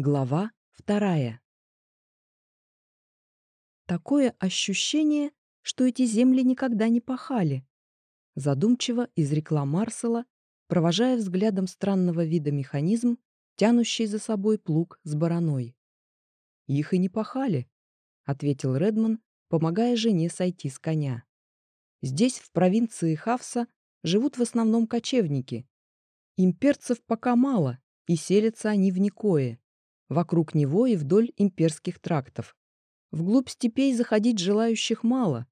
Глава вторая. Такое ощущение, что эти земли никогда не пахали. Задумчиво изрекла Марсела, провожая взглядом странного вида механизм, тянущий за собой плуг с бараной. «Их и не пахали», — ответил Редман, помогая жене сойти с коня. «Здесь, в провинции Хавса, живут в основном кочевники. Имперцев пока мало, и селятся они в Никое вокруг него и вдоль имперских трактов. Вглубь степей заходить желающих мало.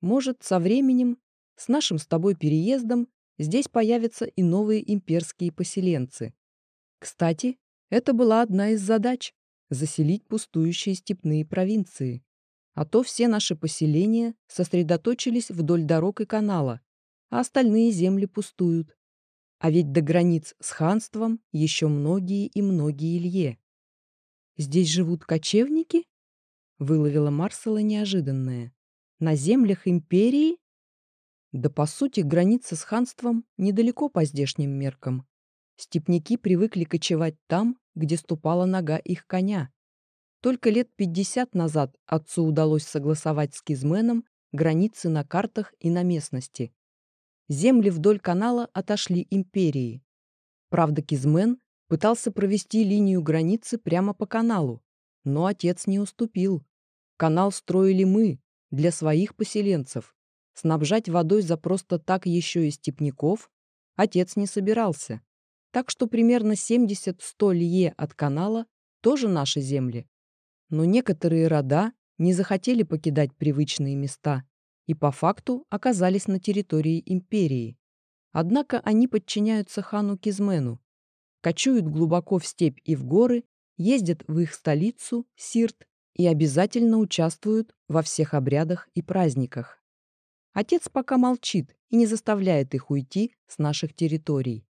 Может, со временем, с нашим с тобой переездом, здесь появятся и новые имперские поселенцы. Кстати, это была одна из задач – заселить пустующие степные провинции. А то все наши поселения сосредоточились вдоль дорог и канала, а остальные земли пустуют. А ведь до границ с ханством еще многие и многие Илье. «Здесь живут кочевники?» — выловила Марсела неожиданное. «На землях империи?» Да, по сути, граница с ханством недалеко по здешним меркам. Степняки привыкли кочевать там, где ступала нога их коня. Только лет пятьдесят назад отцу удалось согласовать с Кизменом границы на картах и на местности. Земли вдоль канала отошли империи. Правда, Кизмен Пытался провести линию границы прямо по каналу, но отец не уступил. Канал строили мы, для своих поселенцев. Снабжать водой за просто так еще и степняков отец не собирался. Так что примерно 70-100 лье от канала тоже наши земли. Но некоторые рода не захотели покидать привычные места и по факту оказались на территории империи. Однако они подчиняются хану Кизмену, кочуют глубоко в степь и в горы, ездят в их столицу, Сирт, и обязательно участвуют во всех обрядах и праздниках. Отец пока молчит и не заставляет их уйти с наших территорий.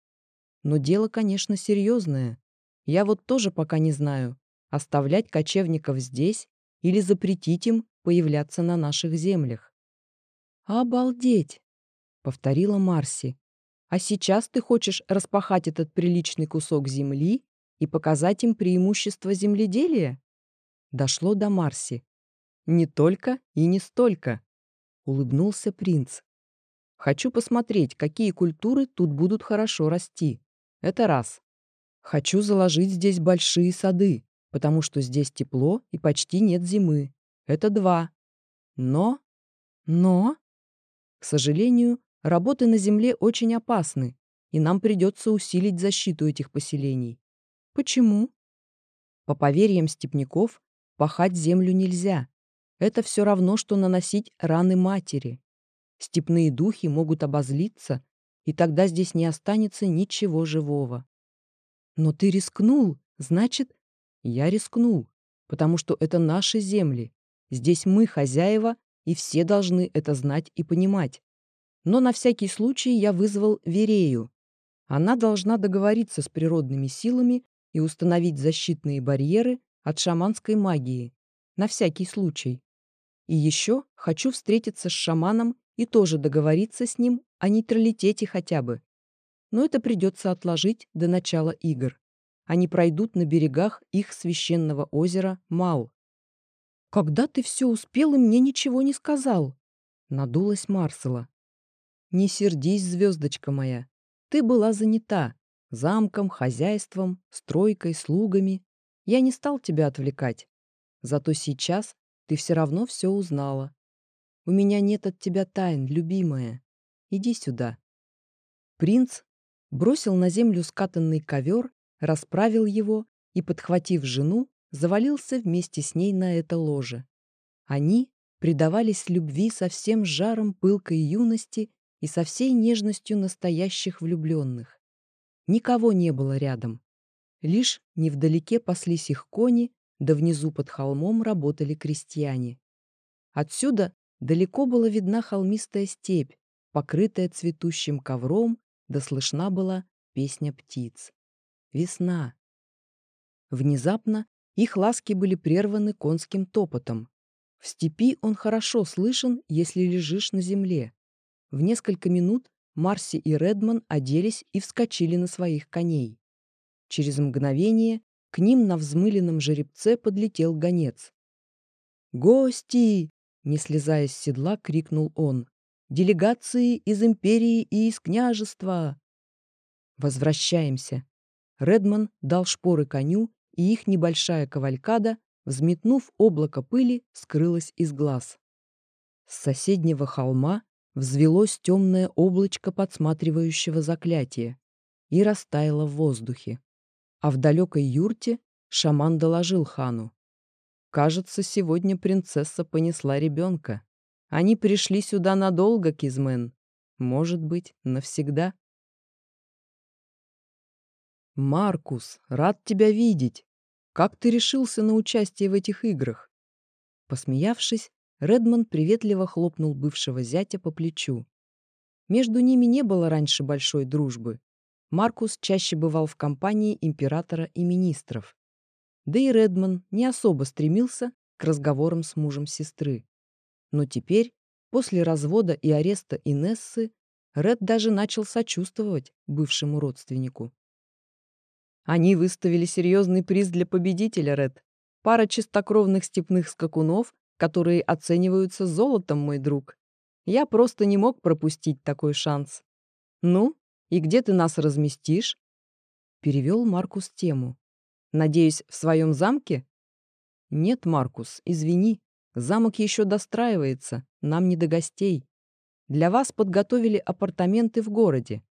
Но дело, конечно, серьезное. Я вот тоже пока не знаю, оставлять кочевников здесь или запретить им появляться на наших землях. «Обалдеть!» — повторила Марси, а сейчас ты хочешь распахать этот приличный кусок земли и показать им преимущество земледелия? Дошло до Марси. Не только и не столько, улыбнулся принц. Хочу посмотреть, какие культуры тут будут хорошо расти. Это раз. Хочу заложить здесь большие сады, потому что здесь тепло и почти нет зимы. Это два. Но... Но... К сожалению, Работы на Земле очень опасны, и нам придется усилить защиту этих поселений. Почему? По поверьям степняков, пахать землю нельзя. Это все равно, что наносить раны матери. Степные духи могут обозлиться, и тогда здесь не останется ничего живого. Но ты рискнул, значит... Я рискнул, потому что это наши земли. Здесь мы хозяева, и все должны это знать и понимать. Но на всякий случай я вызвал Верею. Она должна договориться с природными силами и установить защитные барьеры от шаманской магии. На всякий случай. И еще хочу встретиться с шаманом и тоже договориться с ним о нейтралитете хотя бы. Но это придется отложить до начала игр. Они пройдут на берегах их священного озера Мал. «Когда ты все успел и мне ничего не сказал?» Надулась Марсела. Не сердись, звездочка моя. Ты была занята. Замком, хозяйством, стройкой, слугами. Я не стал тебя отвлекать. Зато сейчас ты все равно все узнала. У меня нет от тебя тайн, любимая. Иди сюда. Принц бросил на землю скатанный ковер, расправил его и, подхватив жену, завалился вместе с ней на это ложе. Они предавались любви со всем жаром пылкой юности и со всей нежностью настоящих влюбленных. Никого не было рядом. Лишь невдалеке паслись их кони, да внизу под холмом работали крестьяне. Отсюда далеко была видна холмистая степь, покрытая цветущим ковром, да слышна была песня птиц. Весна. Внезапно их ласки были прерваны конским топотом. В степи он хорошо слышен, если лежишь на земле. В несколько минут Марси и Редман оделись и вскочили на своих коней. Через мгновение к ним на взмыленном жеребце подлетел гонец. «Гости!» — не слезая с седла, крикнул он. «Делегации из империи и из княжества!» «Возвращаемся!» Редман дал шпоры коню, и их небольшая кавалькада, взметнув облако пыли, скрылась из глаз. С соседнего холма взвелось темное облачко подсматривающего заклятия и растаяло в воздухе. А в далекой юрте шаман доложил хану. «Кажется, сегодня принцесса понесла ребенка. Они пришли сюда надолго, Кизмен. Может быть, навсегда». «Маркус, рад тебя видеть. Как ты решился на участие в этих играх?» Посмеявшись, Редман приветливо хлопнул бывшего зятя по плечу. Между ними не было раньше большой дружбы. Маркус чаще бывал в компании императора и министров. Да и Редман не особо стремился к разговорам с мужем сестры. Но теперь, после развода и ареста Инессы, Ред даже начал сочувствовать бывшему родственнику. Они выставили серьезный приз для победителя, Ред. Пара чистокровных степных скакунов, которые оцениваются золотом, мой друг. Я просто не мог пропустить такой шанс. Ну, и где ты нас разместишь? Перевел Маркус тему. Надеюсь, в своем замке? Нет, Маркус, извини. Замок еще достраивается, нам не до гостей. Для вас подготовили апартаменты в городе.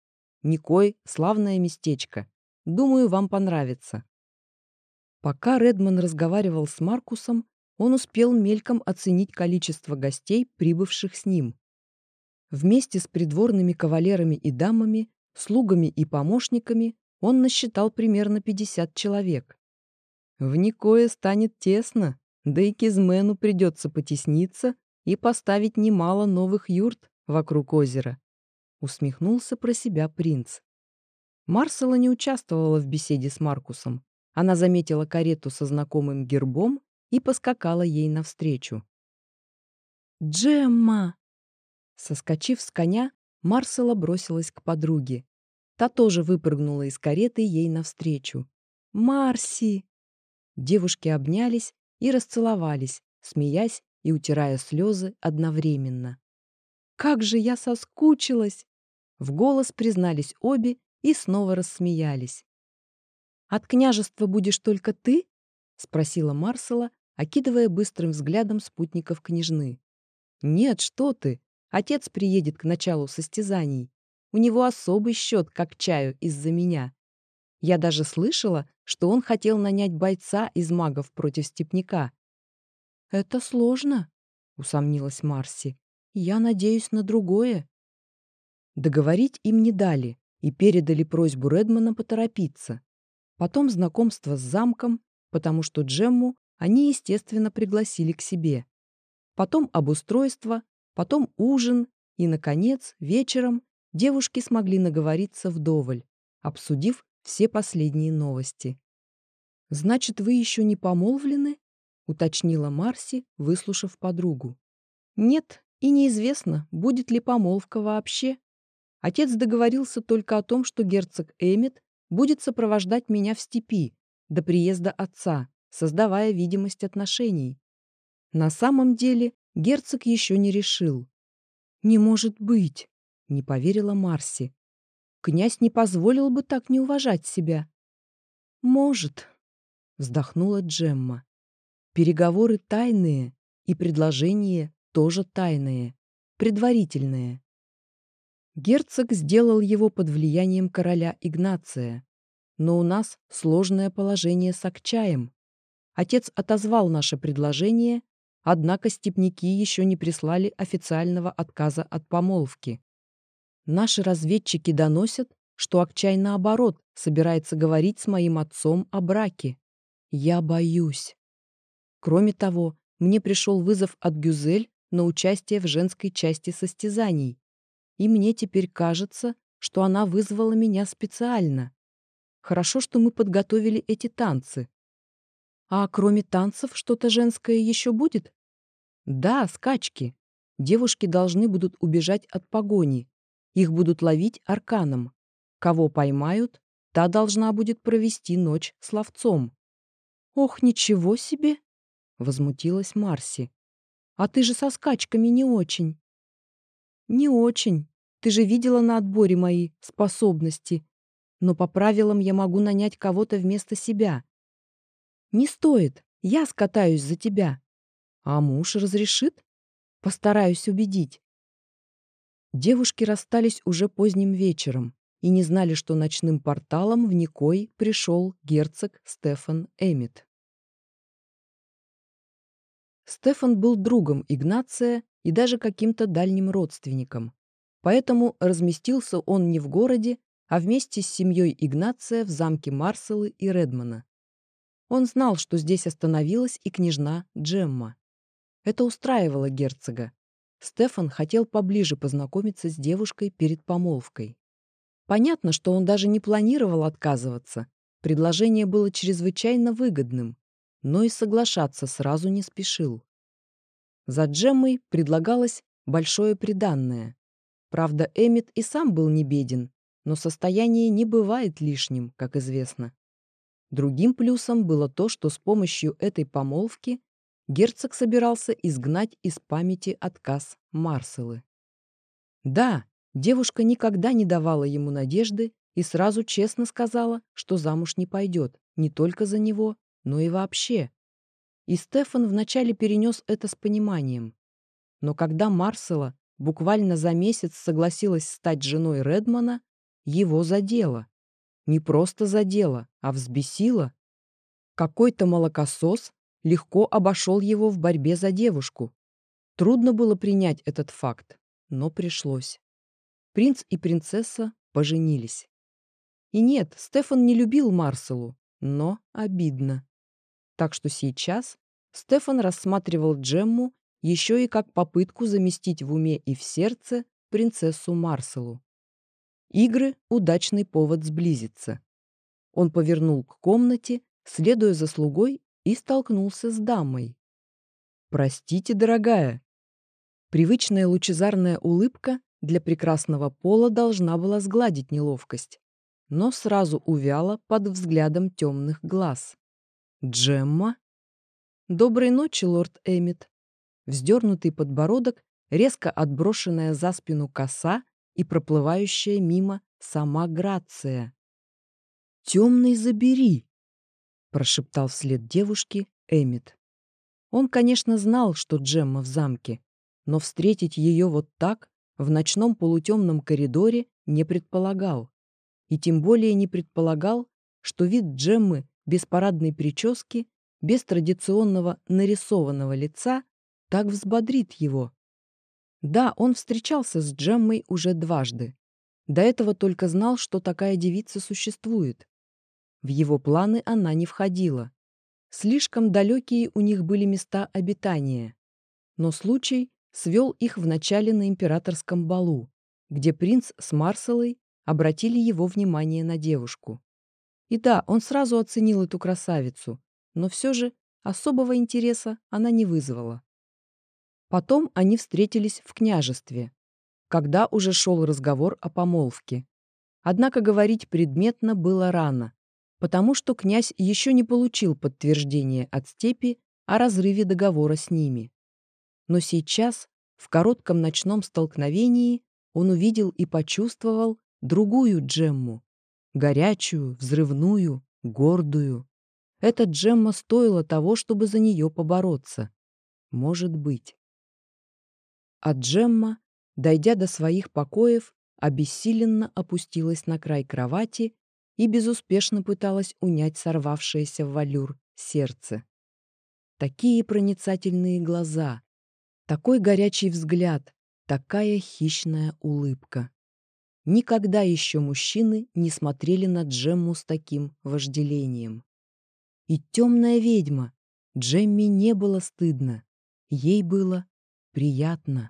Никой — славное местечко. Думаю, вам понравится». Пока Редман разговаривал с Маркусом, он успел мельком оценить количество гостей, прибывших с ним. Вместе с придворными кавалерами и дамами, слугами и помощниками он насчитал примерно 50 человек. В Никое станет тесно, да и Кизмену придется потесниться и поставить немало новых юрт вокруг озера. Усмехнулся про себя принц. Марсела не участвовала в беседе с Маркусом. Она заметила карету со знакомым гербом и поскакала ей навстречу. «Джемма!» Соскочив с коня, Марсела бросилась к подруге. Та тоже выпрыгнула из кареты ей навстречу. «Марси!» Девушки обнялись и расцеловались, смеясь и утирая слезы одновременно. «Как же я соскучилась!» В голос признались обе и снова рассмеялись. «От княжества будешь только ты?» — спросила Марсела, окидывая быстрым взглядом спутников княжны. «Нет, что ты! Отец приедет к началу состязаний. У него особый счет как чаю из-за меня. Я даже слышала, что он хотел нанять бойца из магов против степняка». «Это сложно», — усомнилась Марси. «Я надеюсь на другое». Договорить им не дали и передали просьбу Редмана поторопиться. Потом знакомство с замком, потому что Джемму они, естественно, пригласили к себе. Потом обустройство, потом ужин и, наконец, вечером девушки смогли наговориться вдоволь, обсудив все последние новости. «Значит, вы еще не помолвлены?» — уточнила Марси, выслушав подругу. «Нет, и неизвестно, будет ли помолвка вообще», Отец договорился только о том, что герцог Эмит будет сопровождать меня в степи до приезда отца, создавая видимость отношений. На самом деле герцог еще не решил. «Не может быть!» — не поверила Марси. «Князь не позволил бы так не уважать себя». «Может», — вздохнула Джемма. «Переговоры тайные, и предложения тоже тайные, предварительные. Герцог сделал его под влиянием короля Игнация. Но у нас сложное положение с Акчаем. Отец отозвал наше предложение, однако степняки еще не прислали официального отказа от помолвки. Наши разведчики доносят, что Акчай, наоборот, собирается говорить с моим отцом о браке. Я боюсь. Кроме того, мне пришел вызов от Гюзель на участие в женской части состязаний и мне теперь кажется, что она вызвала меня специально. Хорошо, что мы подготовили эти танцы. А кроме танцев что-то женское еще будет? Да, скачки. Девушки должны будут убежать от погони. Их будут ловить арканом. Кого поймают, та должна будет провести ночь с ловцом. «Ох, ничего себе!» — возмутилась Марси. «А ты же со скачками не очень». «Не очень. Ты же видела на отборе мои способности. Но по правилам я могу нанять кого-то вместо себя. Не стоит. Я скатаюсь за тебя. А муж разрешит? Постараюсь убедить». Девушки расстались уже поздним вечером и не знали, что ночным порталом в Никой пришел герцог Стефан Эмит. Стефан был другом Игнация и даже каким-то дальним родственником. Поэтому разместился он не в городе, а вместе с семьей Игнация в замке Марселы и Редмана. Он знал, что здесь остановилась и княжна Джемма. Это устраивало герцога. Стефан хотел поближе познакомиться с девушкой перед помолвкой. Понятно, что он даже не планировал отказываться. Предложение было чрезвычайно выгодным, но и соглашаться сразу не спешил. За Джеммой предлагалось большое приданное. Правда, Эмит и сам был не беден, но состояние не бывает лишним, как известно. Другим плюсом было то, что с помощью этой помолвки герцог собирался изгнать из памяти отказ Марселы. Да, девушка никогда не давала ему надежды и сразу честно сказала, что замуж не пойдет не только за него, но и вообще. И Стефан вначале перенес это с пониманием. Но когда Марсела буквально за месяц согласилась стать женой Редмана, его задело. Не просто задело, а взбесило. Какой-то молокосос легко обошел его в борьбе за девушку. Трудно было принять этот факт, но пришлось. Принц и принцесса поженились. И нет, Стефан не любил Марселу, но обидно. Так что сейчас Стефан рассматривал Джемму еще и как попытку заместить в уме и в сердце принцессу Марселу. Игры — удачный повод сблизиться. Он повернул к комнате, следуя за слугой и столкнулся с дамой. «Простите, дорогая». Привычная лучезарная улыбка для прекрасного пола должна была сгладить неловкость, но сразу увяла под взглядом темных глаз. «Джемма?» «Доброй ночи, лорд Эммит». Вздернутый подбородок, резко отброшенная за спину коса и проплывающая мимо сама Грация. «Темный забери!» прошептал вслед девушке Эмит. Он, конечно, знал, что Джемма в замке, но встретить ее вот так, в ночном полутемном коридоре, не предполагал. И тем более не предполагал, что вид Джеммы без парадной прически, без традиционного нарисованного лица так взбодрит его. Да, он встречался с Джеммой уже дважды. До этого только знал, что такая девица существует. В его планы она не входила. Слишком далекие у них были места обитания. Но случай свел их вначале на императорском балу, где принц с Марселой обратили его внимание на девушку. И да, он сразу оценил эту красавицу, но все же особого интереса она не вызвала. Потом они встретились в княжестве, когда уже шел разговор о помолвке. Однако говорить предметно было рано потому что князь еще не получил подтверждения от степи о разрыве договора с ними. Но сейчас, в коротком ночном столкновении, он увидел и почувствовал другую Джемму. Горячую, взрывную, гордую. Эта Джемма стоила того, чтобы за нее побороться. Может быть. А Джемма, дойдя до своих покоев, обессиленно опустилась на край кровати и безуспешно пыталась унять сорвавшееся в валюр сердце. Такие проницательные глаза, такой горячий взгляд, такая хищная улыбка. Никогда еще мужчины не смотрели на Джемму с таким вожделением. И темная ведьма. Джемми не было стыдно. Ей было приятно.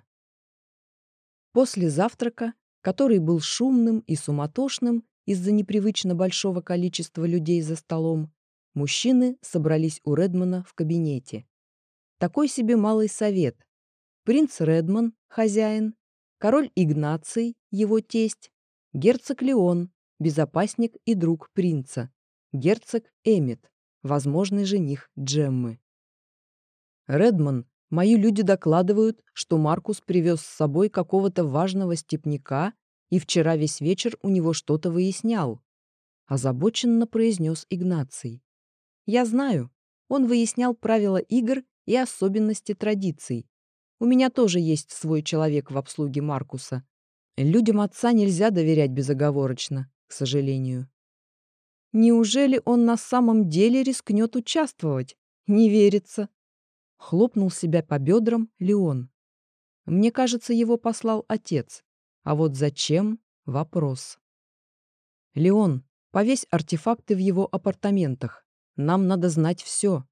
После завтрака, который был шумным и суматошным, из-за непривычно большого количества людей за столом, мужчины собрались у Редмана в кабинете. Такой себе малый совет. Принц Редман, хозяин, король Игнаций, его тесть, герцог Леон, безопасник и друг принца, герцог Эмит, возможный жених Джеммы. Редман, мои люди докладывают, что Маркус привез с собой какого-то важного степняка и вчера весь вечер у него что-то выяснял. Озабоченно произнес Игнаций. Я знаю, он выяснял правила игр и особенности традиций. У меня тоже есть свой человек в обслуге Маркуса. Людям отца нельзя доверять безоговорочно, к сожалению. Неужели он на самом деле рискнет участвовать? Не верится. Хлопнул себя по бедрам Леон. Мне кажется, его послал отец. А вот зачем — вопрос. Леон, повесь артефакты в его апартаментах. Нам надо знать все.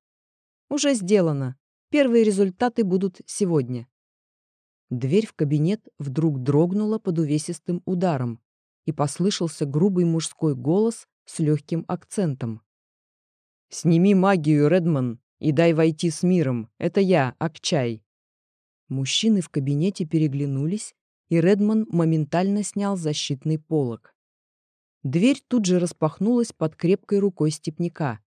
Уже сделано. Первые результаты будут сегодня. Дверь в кабинет вдруг дрогнула под увесистым ударом, и послышался грубый мужской голос с легким акцентом. «Сними магию, Редман, и дай войти с миром. Это я, Акчай». Мужчины в кабинете переглянулись, и Редман моментально снял защитный полог. Дверь тут же распахнулась под крепкой рукой степняка.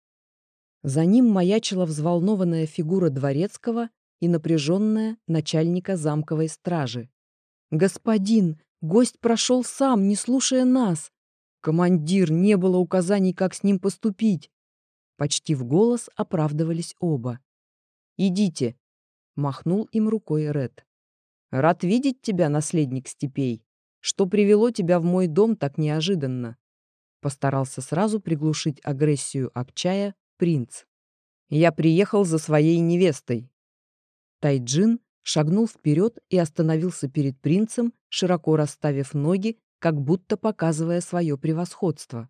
За ним маячила взволнованная фигура дворецкого и напряженная начальника замковой стражи. «Господин, гость прошел сам, не слушая нас. Командир, не было указаний, как с ним поступить. Почти в голос оправдывались оба. «Идите», — махнул им рукой Ред. «Рад видеть тебя, наследник степей. Что привело тебя в мой дом так неожиданно?» Постарался сразу приглушить агрессию Акчая принц. «Я приехал за своей невестой». Тайджин шагнул вперед и остановился перед принцем, широко расставив ноги, как будто показывая свое превосходство.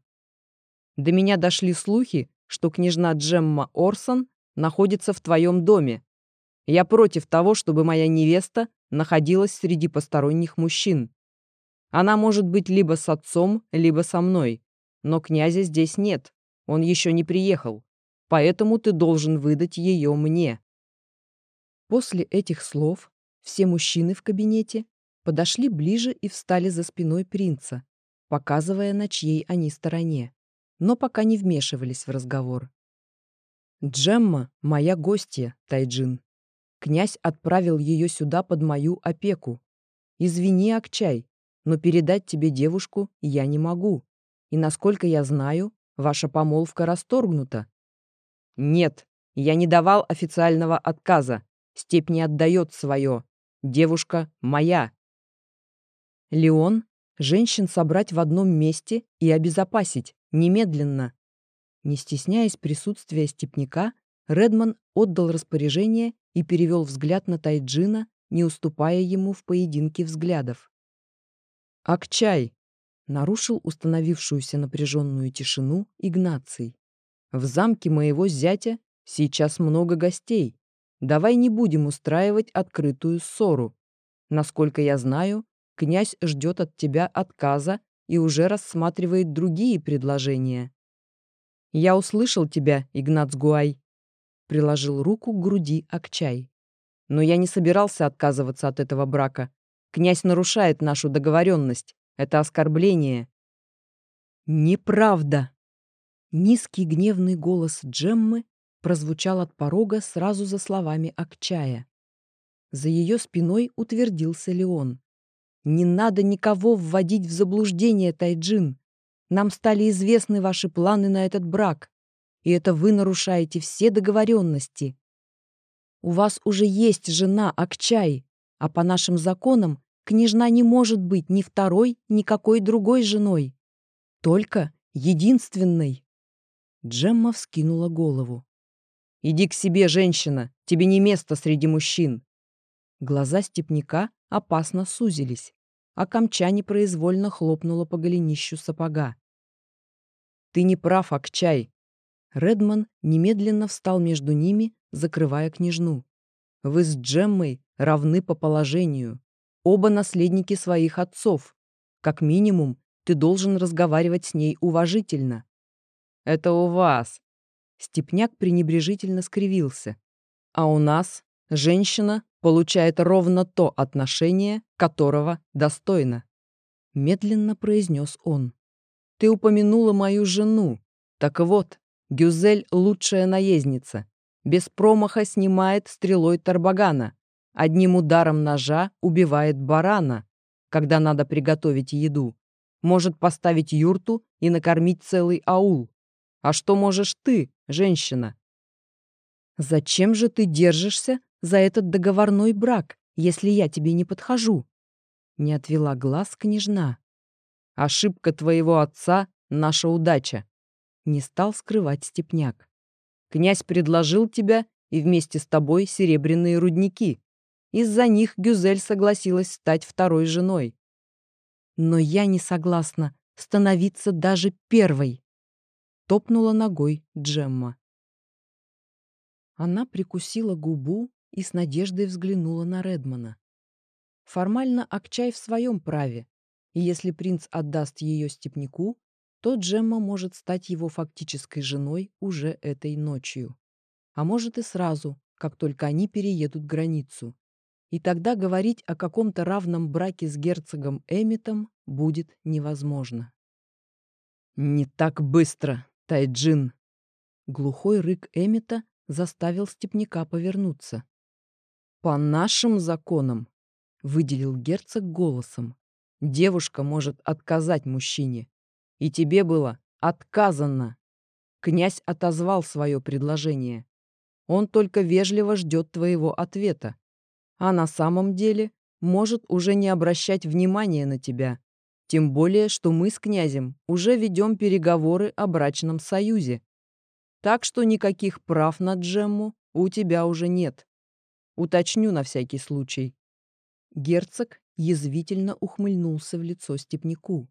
До меня дошли слухи, что княжна Джемма Орсон находится в твоем доме. Я против того, чтобы моя невеста находилась среди посторонних мужчин. Она может быть либо с отцом, либо со мной. Но князя здесь нет, он еще не приехал. Поэтому ты должен выдать ее мне». После этих слов все мужчины в кабинете подошли ближе и встали за спиной принца, показывая, на чьей они стороне но пока не вмешивались в разговор. «Джемма — моя гостья, Тайджин. Князь отправил ее сюда под мою опеку. Извини, Акчай, но передать тебе девушку я не могу. И, насколько я знаю, ваша помолвка расторгнута». «Нет, я не давал официального отказа. Степь не отдает свое. Девушка моя». Леон женщин собрать в одном месте и обезопасить, немедленно. Не стесняясь присутствия степняка, Редман отдал распоряжение и перевел взгляд на Тайджина, не уступая ему в поединке взглядов. «Акчай!» — нарушил установившуюся напряженную тишину Игнаций. «В замке моего зятя сейчас много гостей. Давай не будем устраивать открытую ссору. Насколько я знаю, князь ждет от тебя отказа и уже рассматривает другие предложения. «Я услышал тебя, Игнац Гуай», — приложил руку к груди Акчай. «Но я не собирался отказываться от этого брака. Князь нарушает нашу договоренность. Это оскорбление». «Неправда!» Низкий гневный голос Джеммы прозвучал от порога сразу за словами Акчая. За ее спиной утвердился Леон. Не надо никого вводить в заблуждение, Тайджин. Нам стали известны ваши планы на этот брак, и это вы нарушаете все договоренности. У вас уже есть жена Акчай, а по нашим законам княжна не может быть ни второй, ни какой другой женой. Только единственной. Джемма вскинула голову. «Иди к себе, женщина, тебе не место среди мужчин». Глаза степняка опасно сузились а камча непроизвольно хлопнула по голенищу сапога. «Ты не прав, Акчай!» Редман немедленно встал между ними, закрывая княжну. «Вы с Джеммой равны по положению. Оба наследники своих отцов. Как минимум, ты должен разговаривать с ней уважительно». «Это у вас!» Степняк пренебрежительно скривился. «А у нас женщина получает ровно то отношение, которого достойна. Медленно произнес он. Ты упомянула мою жену. Так вот, Гюзель — лучшая наездница. Без промаха снимает стрелой Тарбагана. Одним ударом ножа убивает барана, когда надо приготовить еду. Может поставить юрту и накормить целый аул. А что можешь ты, женщина? Зачем же ты держишься за этот договорной брак, если я тебе не подхожу? Не отвела глаз княжна. Ошибка твоего отца — наша удача. Не стал скрывать степняк. Князь предложил тебя и вместе с тобой серебряные рудники. Из-за них Гюзель согласилась стать второй женой. Но я не согласна становиться даже первой. Топнула ногой Джемма. Она прикусила губу и с надеждой взглянула на Редмана. Формально Акчай в своем праве, и если принц отдаст ее степняку, то Джемма может стать его фактической женой уже этой ночью. А может и сразу, как только они переедут границу. И тогда говорить о каком-то равном браке с герцогом Эмитом будет невозможно. «Не так быстро, Тайджин!» Глухой рык Эмита заставил степняка повернуться. «По нашим законам», — выделил герцог голосом, «девушка может отказать мужчине, и тебе было отказано. Князь отозвал свое предложение. Он только вежливо ждет твоего ответа. А на самом деле может уже не обращать внимания на тебя. Тем более, что мы с князем уже ведем переговоры о брачном союзе. Так что никаких прав на Джемму у тебя уже нет. Уточню на всякий случай. Герцог язвительно ухмыльнулся в лицо степняку.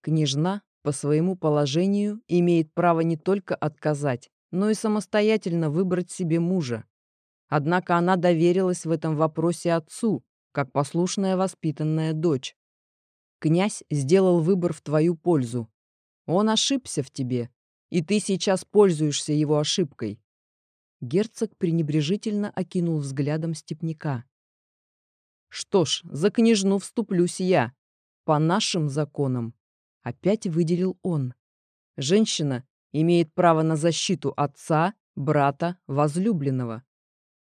Княжна по своему положению имеет право не только отказать, но и самостоятельно выбрать себе мужа. Однако она доверилась в этом вопросе отцу, как послушная воспитанная дочь. Князь сделал выбор в твою пользу. Он ошибся в тебе, и ты сейчас пользуешься его ошибкой. Герцог пренебрежительно окинул взглядом степняка. Что ж, за княжну вступлюсь я. По нашим законам Опять выделил он. Женщина имеет право на защиту отца, брата, возлюбленного.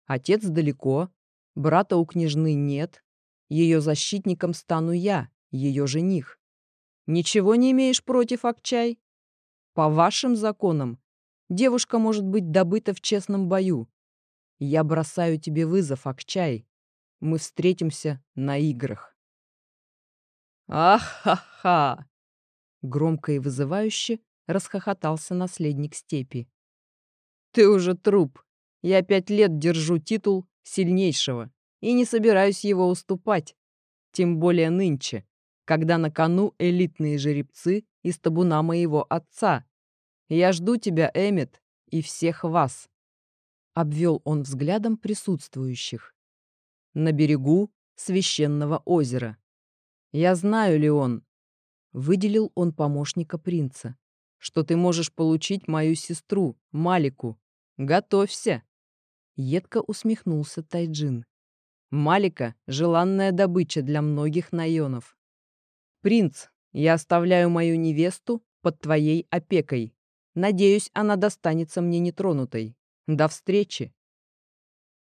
Отец далеко, брата у княжны нет. Ее защитником стану я, ее жених. Ничего не имеешь против, Акчай? По вашим законам, девушка может быть добыта в честном бою. Я бросаю тебе вызов, Акчай. Мы встретимся на играх. Ах-ха-ха! Громко и вызывающе расхохотался наследник степи. «Ты уже труп. Я пять лет держу титул сильнейшего и не собираюсь его уступать. Тем более нынче, когда на кону элитные жеребцы из табуна моего отца. Я жду тебя, Эммет, и всех вас». Обвел он взглядом присутствующих. На берегу священного озера. Я знаю, Леон, Выделил он помощника принца. «Что ты можешь получить мою сестру, Малику? Готовься!» Едко усмехнулся Тайджин. «Малика — желанная добыча для многих наенов. Принц, я оставляю мою невесту под твоей опекой. Надеюсь, она достанется мне нетронутой. До встречи!»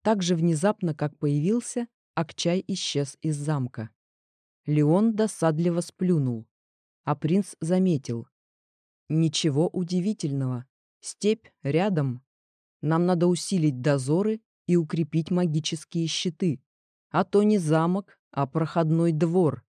Так же внезапно, как появился, Акчай исчез из замка. Леон досадливо сплюнул. А принц заметил. Ничего удивительного. Степь рядом. Нам надо усилить дозоры и укрепить магические щиты. А то не замок, а проходной двор.